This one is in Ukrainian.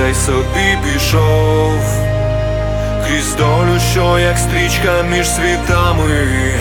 та й собі пішов, крізь долю, що як стрічка між світами.